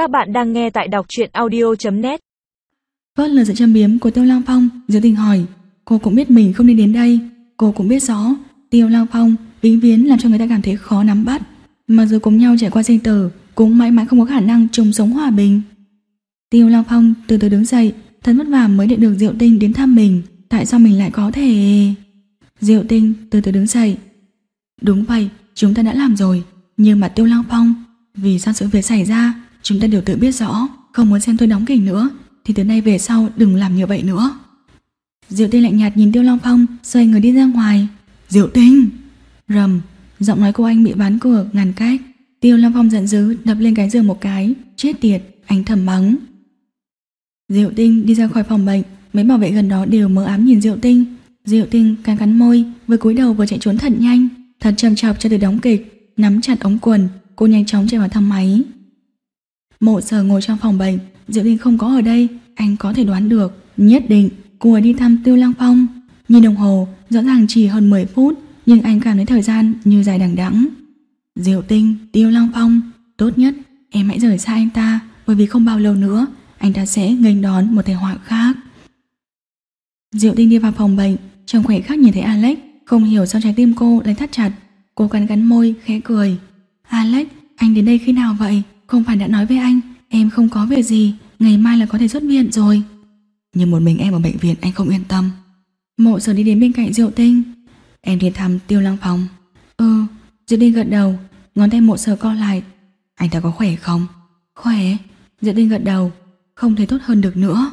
Các bạn đang nghe tại đọc truyện audio.net Vớt vâng, lời sự châm biếm của Tiêu Lang Phong Diệu tình hỏi. Cô cũng biết mình không nên đến đây. Cô cũng biết rõ Tiêu Lang Phong vĩnh viễn làm cho người ta cảm thấy khó nắm bắt. Mặc dù cùng nhau trải qua sinh tử Cũng mãi mãi không có khả năng chung sống hòa bình. Tiêu Lang Phong từ từ đứng dậy Thật vất vả mới nhận được Diệu Tinh đến thăm mình. Tại sao mình lại có thể? Diệu Tinh từ từ đứng dậy. Đúng vậy, chúng ta đã làm rồi. Nhưng mà Tiêu Lang Phong Vì sao sự việc xảy ra? Chúng ta đều tự biết rõ Không muốn xem tôi đóng kịch nữa Thì từ nay về sau đừng làm như vậy nữa. Diệu Tinh lạnh nhạt nhìn Tiêu Long Phong Xoay người đi ra ngoài. Diệu Tinh! Rầm Giọng nói của anh bị bán cửa ngàn cách. Tiêu Long Phong giận dữ đập lên cái giường một cái. Chết tiệt, anh thầm mắng. Diệu Tinh đi ra khỏi phòng bệnh Mấy bảo vệ gần đó đều mờ ám nhìn Diệu Tinh. Diệu Tinh cắn cắn môi Vừa cúi đầu vừa chạy trốn thật nhanh. Thật trầm chọc cho từ đóng kịch Nắm chặt ống quần Cô nhanh chóng chạy vào thang máy. Mộ sở ngồi trong phòng bệnh. Diệu Tinh không có ở đây Anh có thể đoán được. Nhất định cô ấy đi thăm Tiêu Lăng Phong. Nhìn đồng hồ rõ ràng chỉ hơn 10 phút Nhưng anh cảm thấy thời gian như dài đằng đẵng. Diệu Tinh, Tiêu Lăng Phong Tốt nhất em hãy rời xa anh ta Bởi vì không bao lâu nữa Anh ta sẽ nghênh đón một tai họa khác. Diệu Tinh đi vào phòng bệnh Trong khoảnh khắc nhìn thấy Alex Không hiểu sao trái tim cô lại thắt chặt. Cô cắn cắn môi khẽ cười. Alex, anh đến đây khi nào vậy? Không phải đã nói với anh Em không có việc gì Ngày mai là có thể xuất viện rồi. Nhưng một mình em ở bệnh viện anh không yên tâm. Mộ sở đi đến bên cạnh Diệu Tinh. Em đi thăm Tiêu Lăng Phòng Ừ, Diệu Tinh gật đầu Ngón tay mộ sở co lại. Anh ta có khỏe không? Khỏe. Diệu Tinh gật đầu Không thể tốt hơn được nữa.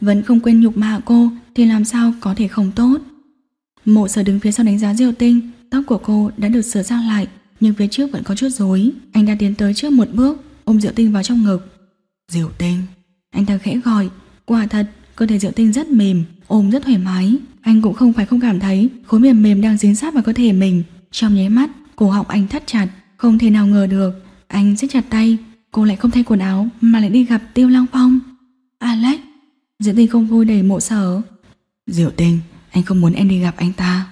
Vẫn không quên nhục mạ cô Thì làm sao có thể không tốt? Mộ sở đứng phía sau đánh giá Diệu Tinh Tóc của cô đã được sửa sang lại Nhưng phía trước vẫn có chút rối. Anh đã tiến tới trước một bước Ôm Diệu Tinh vào trong ngực. Diệu Tinh. Anh ta khẽ gọi. Quả thật cơ thể Diệu Tinh rất mềm Ôm rất thoải mái. Anh cũng không phải không cảm thấy Khối mềm mềm đang dính sát vào cơ thể mình. Trong nháy mắt cổ họng anh thắt chặt Không thể nào ngờ được. Anh siết chặt tay Cô lại không thay quần áo Mà lại đi gặp Tiêu Lăng Phong. Alex. Diệu Tinh không vui đầy mộ sở. Diệu Tinh Anh không muốn em đi gặp anh ta.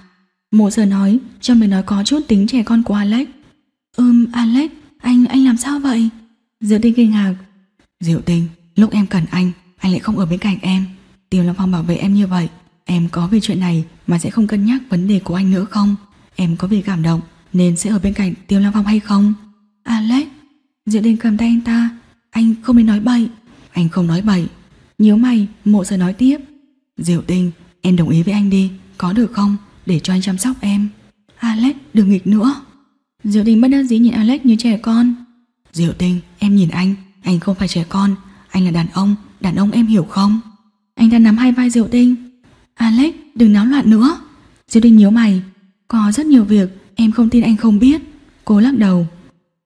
Mộ sở nói Trong lời nói có chút tính trẻ con của Alex Ừm Alex Anh, anh làm sao vậy? Diệu Tinh kinh ngạc. Diệu Tinh, Lúc em cần anh Anh lại không ở bên cạnh em. Tiêu Long Phong bảo vệ em như vậy, Em có vì chuyện này mà sẽ không cân nhắc vấn đề của anh nữa không? Em có vì cảm động, Nên sẽ ở bên cạnh Tiêu Long Phong hay không? Alex, Diệu Tinh cầm tay anh ta. Anh không nên nói bậy. Anh không nói bậy. Nhớ mày, mộ sẽ nói tiếp. Diệu Tinh, em đồng ý với anh đi. Có được không? Để cho anh chăm sóc em. Alex, đừng nghịch nữa. Diệu Tinh bất đắc dĩ nhìn Alex như trẻ con. Diệu Tinh em nhìn anh. Anh không phải trẻ con. Anh là đàn ông. Đàn ông em hiểu không? Anh đang nắm hai vai Diệu Tinh. Alex đừng náo loạn nữa. Diệu Tinh nhíu mày. Có rất nhiều việc em không tin anh không biết. Cô lắc đầu.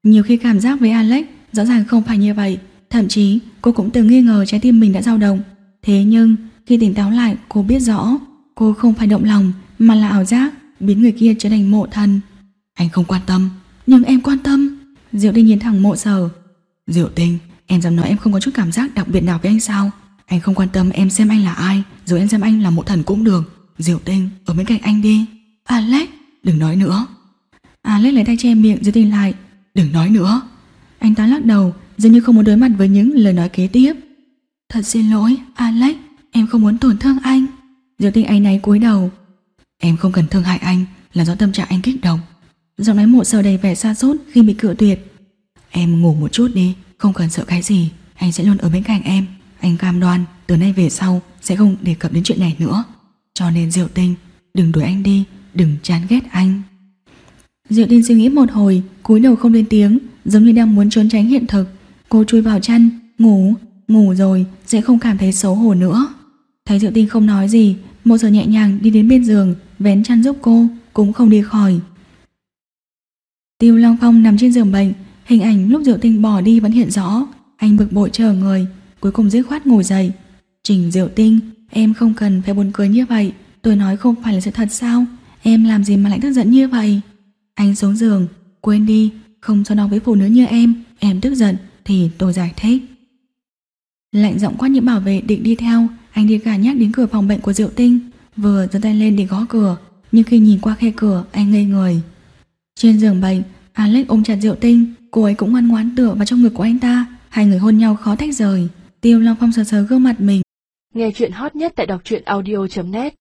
Nhiều khi cảm giác với Alex rõ ràng không phải như vậy. Thậm chí cô cũng từng nghi ngờ trái tim mình đã dao động. Thế nhưng khi tỉnh táo lại cô biết rõ Cô không phải động lòng mà là ảo giác biến người kia trở thành mộ thần. Anh không quan tâm, nhưng em quan tâm. Diệu Tinh nhìn thẳng mộ sở. Diệu Tinh, em dám nói em không có chút cảm giác đặc biệt nào với anh sao? Anh không quan tâm em xem anh là ai, rồi em xem anh là mộ thần cũng được. Diệu Tinh, ở bên cạnh anh đi. Alex, đừng nói nữa. Alex lấy tay che miệng Diệu Tinh lại. Đừng nói nữa. Anh ta lắc đầu, dường như không muốn đối mặt với những lời nói kế tiếp. Thật xin lỗi, Alex, em không muốn tổn thương anh. Diệu Tinh ấy náy cúi đầu, Em không cần thương hại anh Là do tâm trạng anh kích động Giọng nói mộ sờ đầy vẻ xa sốt khi bị cự tuyệt. Em ngủ một chút đi, Không cần sợ cái gì. Anh sẽ luôn ở bên cạnh em. Anh cam đoan, từ nay về sau Sẽ không đề cập đến chuyện này nữa. Cho nên Diệu Tinh, Đừng đuổi anh đi, Đừng chán ghét anh. Diệu Tinh suy nghĩ một hồi, cúi đầu không lên tiếng, Giống như đang muốn trốn tránh hiện thực. Cô chui vào chăn, Ngủ Ngủ rồi sẽ không cảm thấy xấu hổ nữa. Thấy Diệu Tinh không nói gì Mộ giờ nhẹ nhàng đi đến bên giường, Vén chăn giúp cô, Cũng không đi khỏi. Tiêu Long Phong nằm trên giường bệnh, Hình ảnh lúc Diệu Tinh bỏ đi vẫn hiện rõ. Anh bực bội chờ người, Cuối cùng dứt khoát ngồi dậy. Trình Diệu Tinh, Em không cần phải buồn cười như vậy. Tôi nói không phải là sự thật sao? Em làm gì mà lại tức giận như vậy? Anh xuống giường, Quên đi, Không so đo với phụ nữ như em. Em tức giận, Thì tôi giải thích. Lạnh giọng quát những bảo vệ định đi theo, anh đi cả nhắc đến cửa phòng bệnh của Diệu Tinh. Vừa giơ tay lên để gõ cửa, Nhưng khi nhìn qua khe cửa, anh ngây người. Trên giường bệnh, Alex ôm chặt Diệu Tinh Cô ấy cũng ngoan ngoãn tựa vào trong ngực của anh ta Hai người hôn nhau khó tách rời. Tiêu Long Phong sờ sờ gương mặt mình. Nghe chuyện hot nhất tại đọc truyện audio.net